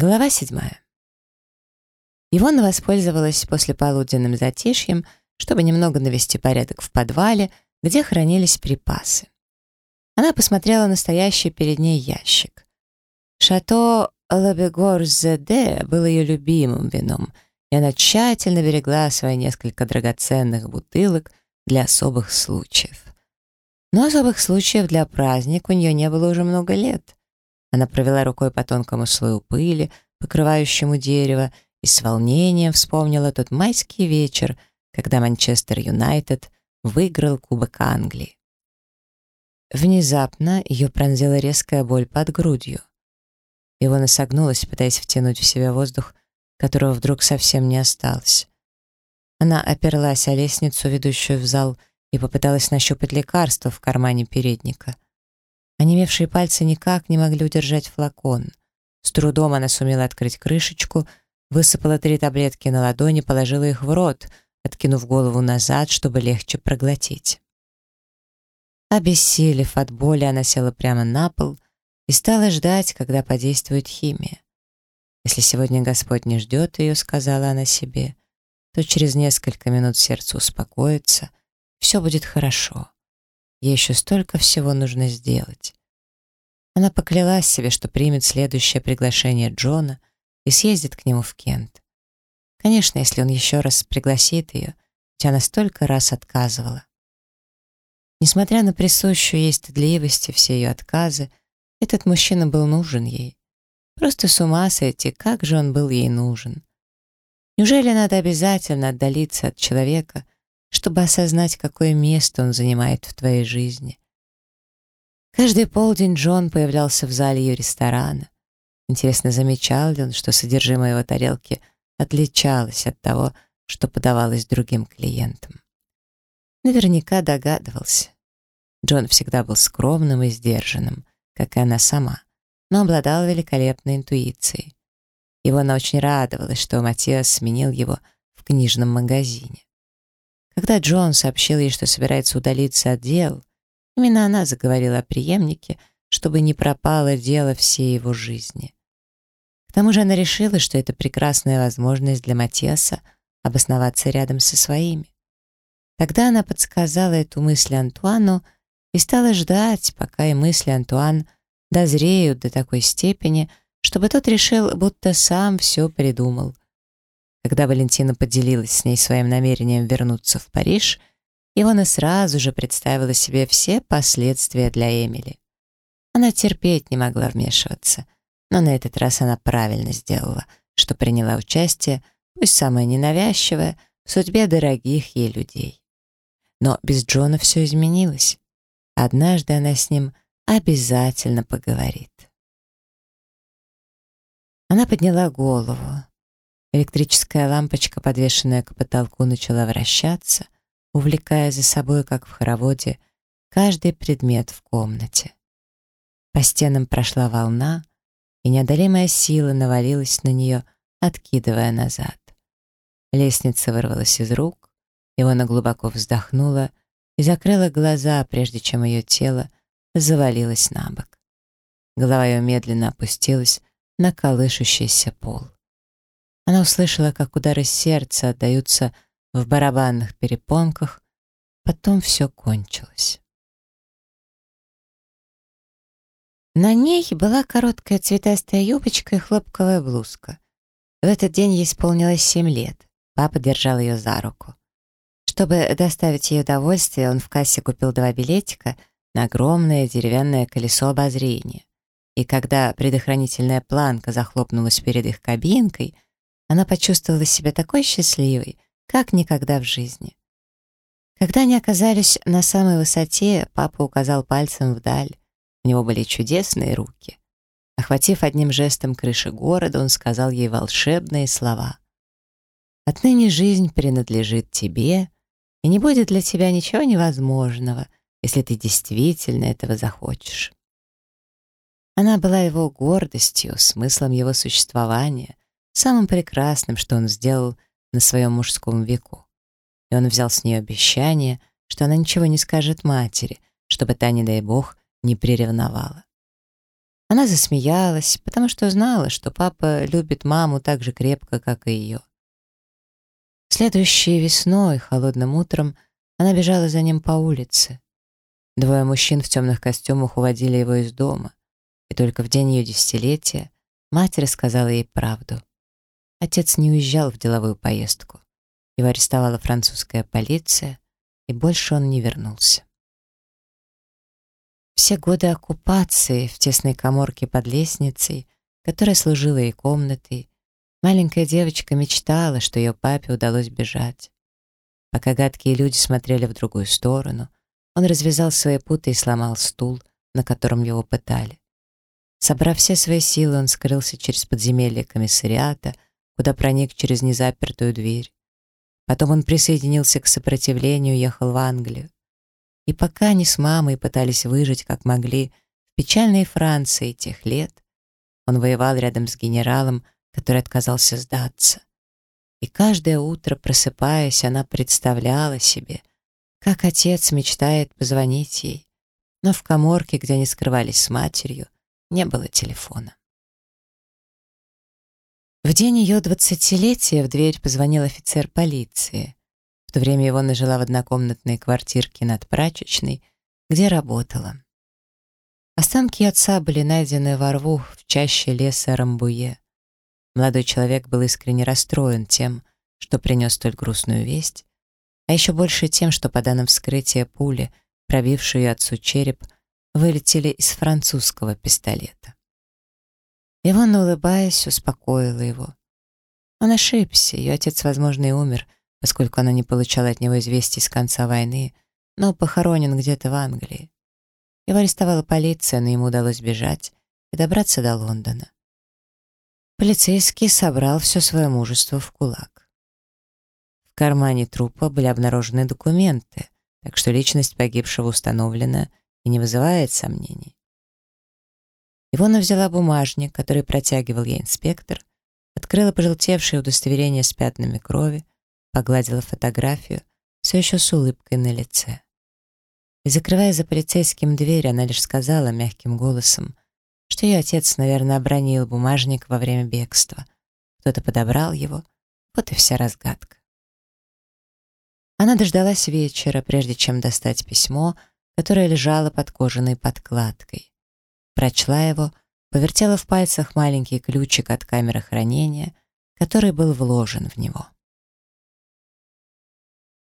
Глава седьмая. Ивона воспользовалась послеполуденным затишьем, чтобы немного навести порядок в подвале, где хранились припасы. Она посмотрела на стоящий перед ней ящик. Шато Лабегор ЗД был ее любимым вином, и она тщательно берегла свои несколько драгоценных бутылок для особых случаев. Но особых случаев для праздника у нее не было уже много лет. Она провела рукой по тонкому слою пыли, покрывающему дерево, и с волнением вспомнила тот майский вечер, когда Манчестер Юнайтед выиграл Кубок Англии. Внезапно ее пронзила резкая боль под грудью. Ивона согнулась, пытаясь втянуть в себя воздух, которого вдруг совсем не осталось. Она оперлась о лестницу, ведущую в зал, и попыталась нащупать лекарство в кармане передника — Онемевшие пальцы никак не могли удержать флакон. С трудом она сумела открыть крышечку, высыпала три таблетки на ладони, положила их в рот, откинув голову назад, чтобы легче проглотить. Обессилев от боли, она села прямо на пол и стала ждать, когда подействует химия. «Если сегодня Господь не ждет ее», — сказала она себе, то через несколько минут сердце успокоится, все будет хорошо. Ей еще столько всего нужно сделать. Она поклялась себе, что примет следующее приглашение Джона и съездит к нему в Кент. Конечно, если он еще раз пригласит ее, ведь она столько раз отказывала. Несмотря на присущую ей стыдливость и все ее отказы, этот мужчина был нужен ей. Просто с ума сойти, как же он был ей нужен. Неужели надо обязательно отдалиться от человека, чтобы осознать, какое место он занимает в твоей жизни. Каждый полдень Джон появлялся в зале ее ресторана. Интересно, замечал ли он, что содержимое его тарелки отличалось от того, что подавалось другим клиентам. Наверняка догадывался. Джон всегда был скромным и сдержанным, как и она сама, но обладал великолепной интуицией. Его она очень радовалась, что Матиас сменил его в книжном магазине. Когда Джон сообщил ей, что собирается удалиться от дел, именно она заговорила о преемнике, чтобы не пропало дело всей его жизни. К тому же она решила, что это прекрасная возможность для Матиаса обосноваться рядом со своими. Тогда она подсказала эту мысль Антуану и стала ждать, пока и мысли Антуан дозреют до такой степени, чтобы тот решил, будто сам все придумал — когда Валентина поделилась с ней своим намерением вернуться в Париж, Ивана сразу же представила себе все последствия для Эмили. Она терпеть не могла вмешиваться, но на этот раз она правильно сделала, что приняла участие, пусть самое ненавязчивое, в судьбе дорогих ей людей. Но без Джона все изменилось. Однажды она с ним обязательно поговорит. Она подняла голову. Электрическая лампочка, подвешенная к потолку, начала вращаться, увлекая за собой, как в хороводе, каждый предмет в комнате. По стенам прошла волна, и неодолимая сила навалилась на нее, откидывая назад. Лестница вырвалась из рук, Ивона глубоко вздохнула и закрыла глаза, прежде чем ее тело завалилось на бок. Голова ее медленно опустилась на колышущийся пол. Она услышала, как удары сердца отдаются в барабанных перепонках, потом все кончилось. На ней была короткая цветастая юбочка и хлопковая блузка. В этот день ей исполнилось семь лет. Папа держал ее за руку. Чтобы доставить ей удовольствие, он в кассе купил два билетика на огромное деревянное колесо обозрения. И когда предохранительная планка захлопнулась перед их кабинкой — она почувствовала себя такой счастливой, как никогда в жизни. Когда они оказались на самой высоте, папа указал пальцем вдаль. У него были чудесные руки. Охватив одним жестом крыши города, он сказал ей волшебные слова. «Отныне жизнь принадлежит тебе, и не будет для тебя ничего невозможного, если ты действительно этого захочешь». Она была его гордостью, смыслом его существования, самым прекрасным, что он сделал на своем мужском веку. И он взял с нее обещание, что она ничего не скажет матери, чтобы та, не дай бог, не приревновала. Она засмеялась, потому что знала, что папа любит маму так же крепко, как и ее. Следующей весной, холодным утром, она бежала за ним по улице. Двое мужчин в темных костюмах уводили его из дома, и только в день ее десятилетия мать рассказала ей правду. Отец не уезжал в деловую поездку. Его арестовала французская полиция, и больше он не вернулся. Все годы оккупации в тесной коморке под лестницей, которая служила ей комнатой, маленькая девочка мечтала, что ее папе удалось бежать. Пока гадкие люди смотрели в другую сторону, он развязал свои путы и сломал стул, на котором его пытали. Собрав все свои силы, он скрылся через подземелье комиссариата, куда проник через незапертую дверь. Потом он присоединился к сопротивлению и ехал в Англию. И пока они с мамой пытались выжить как могли в печальной Франции тех лет, он воевал рядом с генералом, который отказался сдаться. И каждое утро, просыпаясь, она представляла себе, как отец мечтает позвонить ей, но в коморке, где они скрывались с матерью, не было телефона. В день ее двадцатилетия в дверь позвонил офицер полиции. В то время Ивона жила в однокомнатной квартирке над прачечной, где работала. Останки отца были найдены во рву в чаще леса Рамбуе. Молодой человек был искренне расстроен тем, что принес столь грустную весть, а еще больше тем, что по данным вскрытия пули, пробившие отцу череп, вылетели из французского пистолета. Ивона, улыбаясь, успокоила его. Он ошибся, ее отец, возможно, и умер — поскольку она не получала от него известий с конца войны, но похоронен где-то в Англии. Его арестовала полиция, но ему удалось бежать и добраться до Лондона. Полицейский собрал все свое мужество в кулак. В кармане трупа были обнаружены документы, так что личность погибшего установлена и не вызывает сомнений. Ивона взяла бумажник, который протягивал ей инспектор, открыла пожелтевшее удостоверение с пятнами крови, погладила фотографию, все еще с улыбкой на лице. И закрывая за полицейским дверь, она лишь сказала мягким голосом, что ее отец, наверное, обронил бумажник во время бегства. Кто-то подобрал его, вот и вся разгадка. Она дождалась вечера, прежде чем достать письмо, которое лежало под кожаной подкладкой. Прочла его, повертела в пальцах маленький ключик от камеры хранения, который был вложен в него.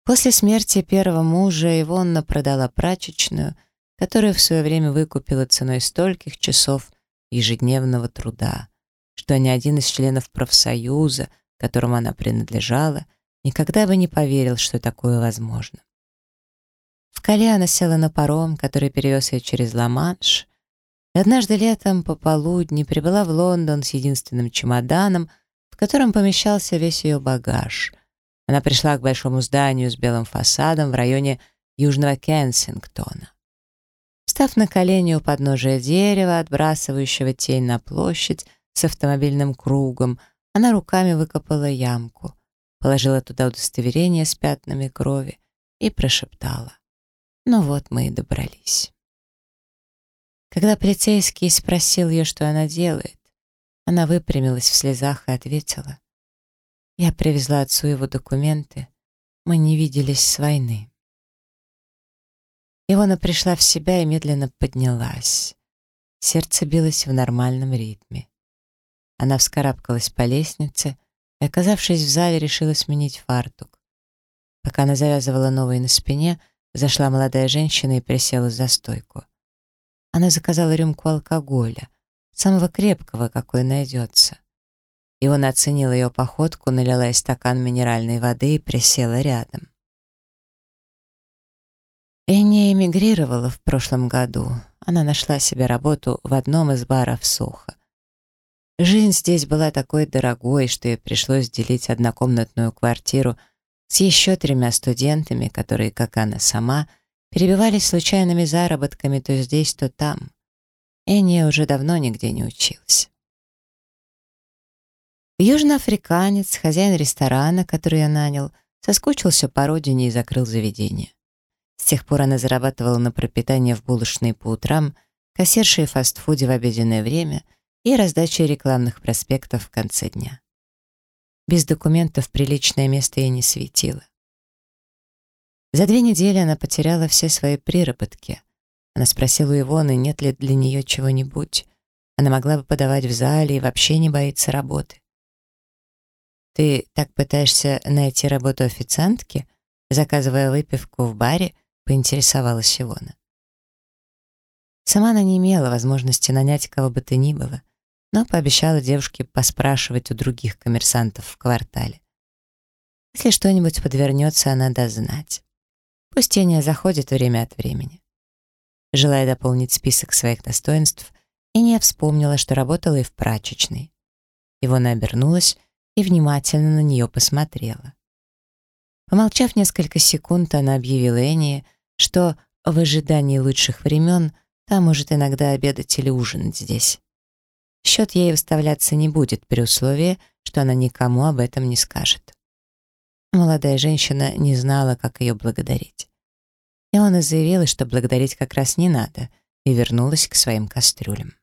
После смерти первого мужа Ивонна продала прачечную, которую в свое время выкупила ценой стольких часов ежедневного труда, что ни один из членов профсоюза, которому она принадлежала, никогда бы не поверил, что такое возможно. В Кале она села на паром, который перевез ее через Ла-Манш, однажды летом по полудни прибыла в Лондон с единственным чемоданом, в котором помещался весь ее багаж, она пришла к большому зданию с белым фасадом в районе Южного Кенсингтона. Став на колени у подножия дерева, отбрасывающего тень на площадь с автомобильным кругом, она руками выкопала ямку, положила туда удостоверение с пятнами крови и прошептала. «Ну вот мы и добрались». Когда полицейский спросил ее, что она делает, она выпрямилась в слезах и ответила. Я привезла отцу его документы. Мы не виделись с войны. Ивона пришла в себя и медленно поднялась. Сердце билось в нормальном ритме. Она вскарабкалась по лестнице и, оказавшись в зале, решила сменить фартук. Пока она завязывала новый на спине, зашла молодая женщина и присела за стойку. Она заказала рюмку алкоголя, самого крепкого, какой найдется. И он оценил ее походку, налила из стакан минеральной воды и присела рядом. Энни эмигрировала в прошлом году. Она нашла себе работу в одном из баров Сохо. Жизнь здесь была такой дорогой, что ей пришлось делить однокомнатную квартиру с еще тремя студентами, которые, как она сама, перебивались случайными заработками то здесь, то там. Энни уже давно нигде не училась. Южноафриканец, хозяин ресторана, который я нанял, соскучился по родине и закрыл заведение. С тех пор она зарабатывала на пропитание в булочной по утрам, кассиршей фастфуде в обеденное время и раздачей рекламных проспектов в конце дня. Без документов приличное место ей не светило. За две недели она потеряла все свои приработки. Она спросила у Ивоны, нет ли для нее чего-нибудь. Она могла бы подавать в зале и вообще не боится работы. «Ты так пытаешься найти работу официантки?» Заказывая выпивку в баре, поинтересовалась Ивона. Сама она не имела возможности нанять кого бы то ни было, но пообещала девушке поспрашивать у других коммерсантов в квартале. Если что-нибудь подвернется, она даст знать. Пусть Эния заходит время от времени. Желая дополнить список своих достоинств, Эния вспомнила, что работала и в прачечной. Ивона обернулась и внимательно на нее посмотрела. Помолчав несколько секунд, она объявила Энни, что в ожидании лучших времен та может иногда обедать или ужинать здесь. Счет ей выставляться не будет при условии, что она никому об этом не скажет. Молодая женщина не знала, как ее благодарить. И она заявила, что благодарить как раз не надо, и вернулась к своим кастрюлям.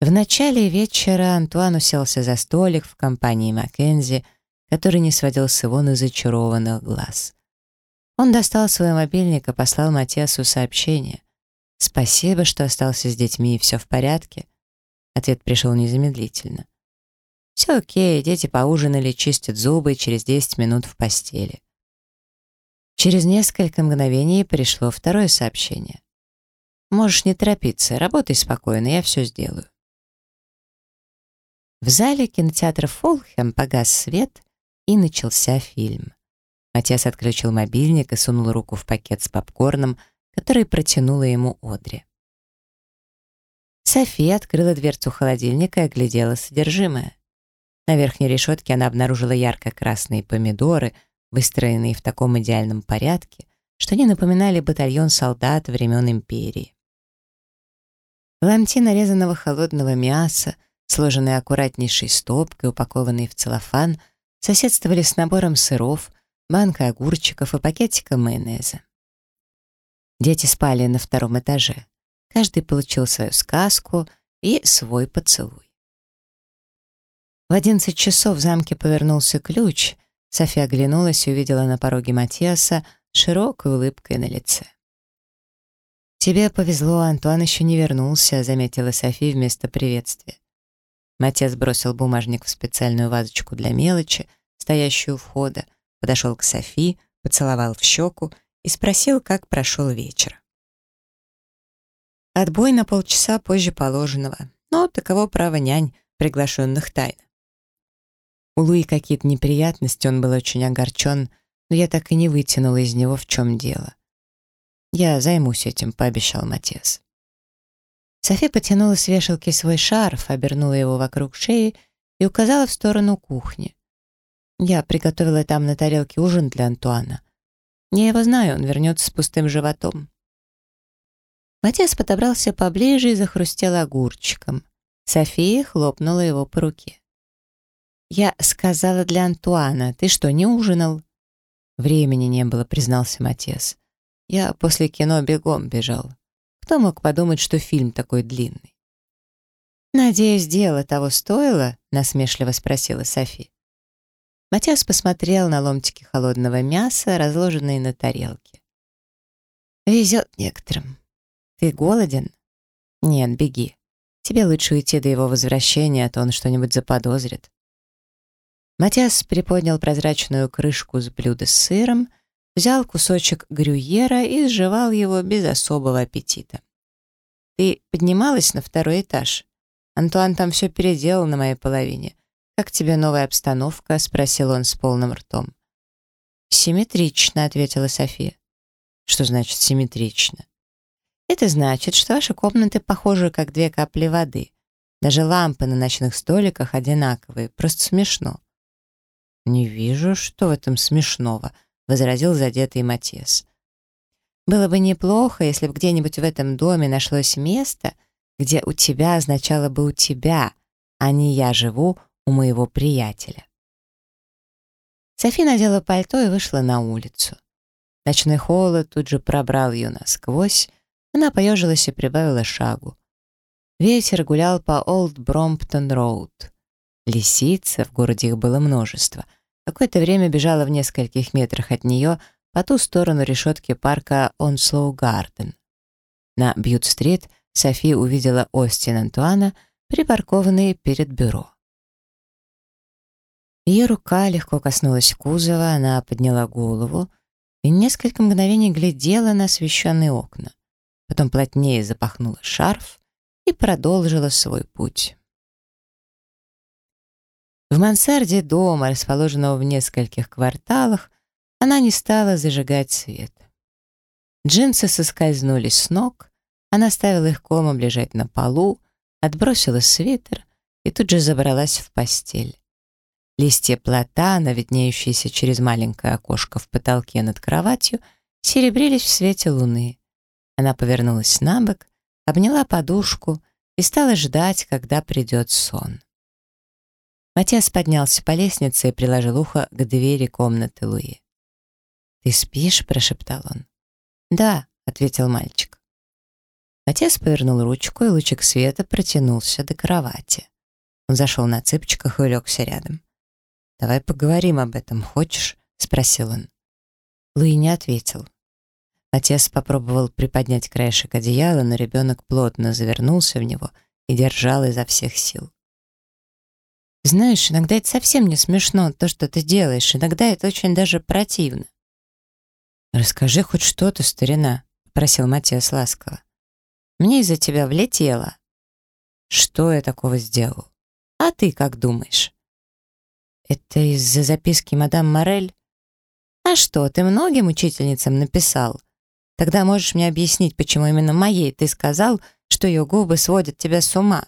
В начале вечера Антуан уселся за столик в компании Маккензи, который не сводил с Ивоны зачарованных глаз. Он достал свой мобильник и послал Матиасу сообщение. «Спасибо, что остался с детьми, и все в порядке». Ответ пришел незамедлительно. «Все окей, дети поужинали, чистят зубы через 10 минут в постели». Через несколько мгновений пришло второе сообщение. «Можешь не торопиться, работай спокойно, я все сделаю». В зале кинотеатра Фолхэм погас свет, и начался фильм. Матиас отключил мобильник и сунул руку в пакет с попкорном, который протянула ему Одри. София открыла дверцу холодильника и оглядела содержимое. На верхней решетке она обнаружила ярко-красные помидоры, выстроенные в таком идеальном порядке, что они напоминали батальон солдат времен империи. Ломти нарезанного холодного мяса, сложенные аккуратнейшей стопкой, упакованные в целлофан — соседствовали с набором сыров, банкой огурчиков и пакетиком майонеза. Дети спали на втором этаже. Каждый получил свою сказку и свой поцелуй. В одиннадцать часов в замке повернулся ключ. София оглянулась и увидела на пороге Матиаса широкой улыбкой на лице. «Тебе повезло, Антуан еще не вернулся», — заметила София вместо приветствия. Матес бросил бумажник в специальную вазочку для мелочи, стоящую у входа, подошел к Софи, поцеловал в щеку и спросил, как прошел вечер. Отбой на полчаса позже положенного, но таково право нянь, приглашенных тайно. У Луи какие-то неприятности, он был очень огорчен, но я так и не вытянула из него, в чем дело. «Я займусь этим», — пообещал Матес. Софи потянула с вешалки свой шарф, обернула его вокруг шеи и указала в сторону кухни. Я приготовила там на тарелке ужин для Антуана. Я его знаю, он вернется с пустым животом. Матиас подобрался поближе и захрустел огурчиком. София хлопнула его по руке. «Я сказала для Антуана. Ты что, не ужинал?» «Времени не было», — признался Матиас. «Я после кино бегом бежал». Кто мог подумать, что фильм такой длинный? «Надеюсь, дело того стоило?» — насмешливо спросила Софи. Матиас посмотрел на ломтики холодного мяса, разложенные на тарелке. «Везет некоторым. Ты голоден?» «Нет, беги. Тебе лучше уйти до его возвращения, а то он что-нибудь заподозрит». Матиас приподнял прозрачную крышку с блюда с сыром — взял кусочек грюйера и сживал его без особого аппетита. «Ты поднималась на второй этаж? Антуан там все переделал на моей половине. Как тебе новая обстановка?» — спросил он с полным ртом. «Симметрично», — ответила София. «Что значит симметрично?» «Это значит, что ваши комнаты похожи, как две капли воды. Даже лампы на ночных столиках одинаковые. Просто смешно». «Не вижу, что в этом смешного», — возразил задетый Матес. «Было бы неплохо, если бы где-нибудь в этом доме нашлось место, где у тебя означало бы у тебя, а не я живу у моего приятеля». Софи надела пальто и вышла на улицу. Ночной холод тут же пробрал ее насквозь, Она поежилась и прибавила шагу. Ветер гулял по Олд Бромптон-Роуд. Лисица, в городе их было множество, какое-то время бежала в нескольких метрах от нее по ту сторону решетки парка Онслоу Гарден. На Бьют-стрит Софи увидела Остин Антуана, припаркованный перед бюро. Ее рука легко коснулась кузова, она подняла голову и несколько мгновений глядела на освещенные окна. Потом плотнее запахнула шарф и продолжила свой путь. В мансарде дома, расположенного в нескольких кварталах, она не стала зажигать свет. Джинсы соскользнули с ног, она ставила их комом лежать на полу, отбросила свитер и тут же забралась в постель. Листья платана, виднеющиеся через маленькое окошко в потолке над кроватью, серебрились в свете луны. Она повернулась на бок, обняла подушку и стала ждать, когда придет сон. Матиас поднялся по лестнице и приложил ухо к двери комнаты Луи. «Ты спишь?» — прошептал он. «Да», — ответил мальчик. Матиас повернул ручку, и лучик света протянулся до кровати. Он зашел на цыпочках и улегся рядом. «Давай поговорим об этом, хочешь?» — спросил он. Луи не ответил. Отец попробовал приподнять краешек одеяла, но ребенок плотно завернулся в него и держал изо всех сил. «Знаешь, иногда это совсем не смешно, то, что ты делаешь. Иногда это очень даже противно». «Расскажи хоть что-то, старина», — просил Матиас ласково. «Мне из-за тебя влетело». «Что я такого сделал? А ты как думаешь?» «Это из-за записки мадам Морель?» «А что, ты многим учительницам написал? Тогда можешь мне объяснить, почему именно моей ты сказал, что ее губы сводят тебя с ума?»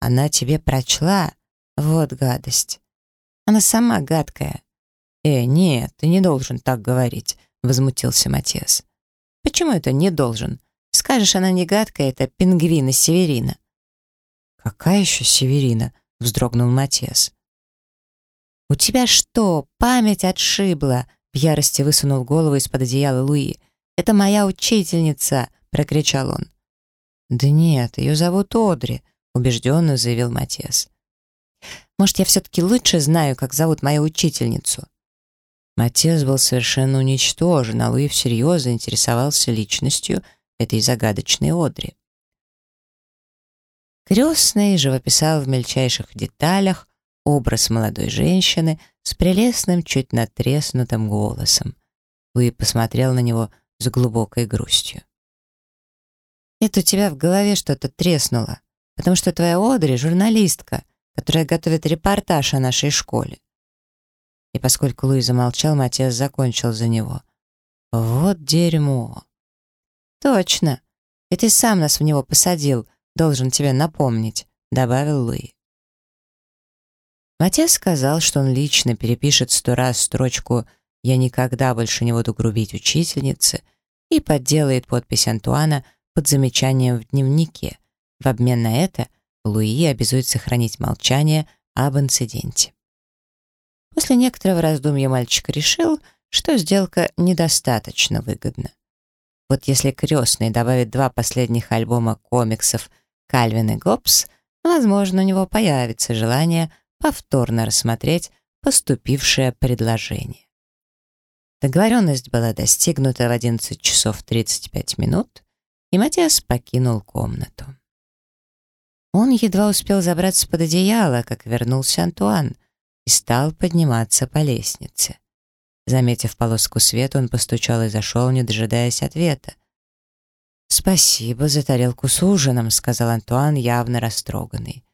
«Она тебе прочла? Вот гадость. Она сама гадкая». «Э, нет, ты не должен так говорить», — возмутился Матиас. «Почему это не должен? Скажешь, она не гадкая, это пингвина Северина». «Какая еще Северина?» — вздрогнул Матиас. «У тебя что, память отшибла?» В ярости высунул голову из-под одеяла Луи. «Это моя учительница!» — прокричал он. «Да нет, ее зовут Одри», — убежденно заявил Матиас. «Может, я все-таки лучше знаю, как зовут мою учительницу?» Матиас был совершенно уничтожен, а Луи всерьез заинтересовался личностью этой загадочной Одри. Крестный живописал в мельчайших деталях образ молодой женщины с прелестным, чуть натреснутым голосом. Луи посмотрел на него с глубокой грустью. «Это у тебя в голове что-то треснуло, потому что твоя Одри — журналистка, которая готовит репортаж о нашей школе». И поскольку Луи замолчал, Матиас закончил за него. «Вот дерьмо!» «Точно! И ты сам нас в него посадил, должен тебе напомнить», — добавил Луи. Матес сказал, что он лично перепишет сто раз строчку «Я никогда больше не буду грубить учительнице» и подделает подпись Антуана под замечанием в дневнике. В обмен на это Луи обязует сохранить молчание об инциденте. После некоторого раздумья мальчик решил, что сделка недостаточно выгодна. Вот если крестный добавит два последних альбома комиксов «Кальвин и Гоббс», возможно, у него появится желание повторно рассмотреть поступившее предложение. Договоренность была достигнута в 11 часов 35 минут, и Матиас покинул комнату. Он едва успел забраться под одеяло, как вернулся Антуан и стал подниматься по лестнице. Заметив полоску света, он постучал и зашел, не дожидаясь ответа. «Спасибо за тарелку с ужином», — сказал Антуан, явно растроганный.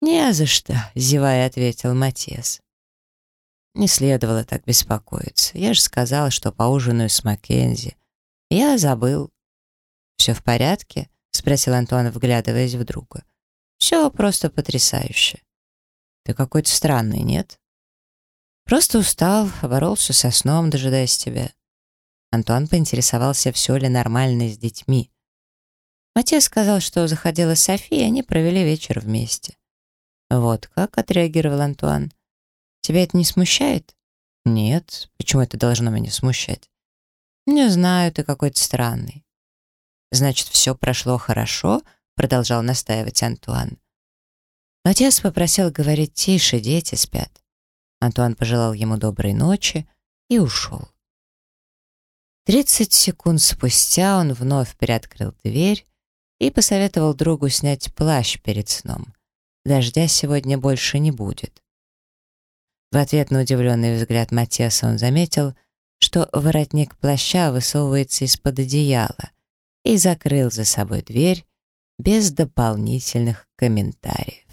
«Не за что», — зевая ответил Матиас. Не следовало так беспокоиться. Я же сказал, что поужинаю с Маккензи. Я забыл. «Все в порядке?» — спросил Антуан, вглядываясь в друга. «Все просто потрясающе. Ты какой-то странный, нет?» «Просто устал, боролся со сном, дожидаясь тебя». Антуан поинтересовался, все ли нормально с детьми. Матиас сказал, что заходила София, и они провели вечер вместе. Вот как отреагировал Антуан. Тебя это не смущает? Нет. Почему это должно меня смущать? Не знаю, ты какой-то странный. Значит, все прошло хорошо, продолжал настаивать Антуан. Матиас попросил говорить тише, дети спят. Антуан пожелал ему доброй ночи и ушел. Тридцать секунд спустя он вновь приоткрыл дверь и посоветовал другу снять плащ перед сном. Дождя сегодня больше не будет. В ответ на удивленный взгляд Матиаса он заметил, что воротник плаща высовывается из-под одеяла и закрыл за собой дверь без дополнительных комментариев.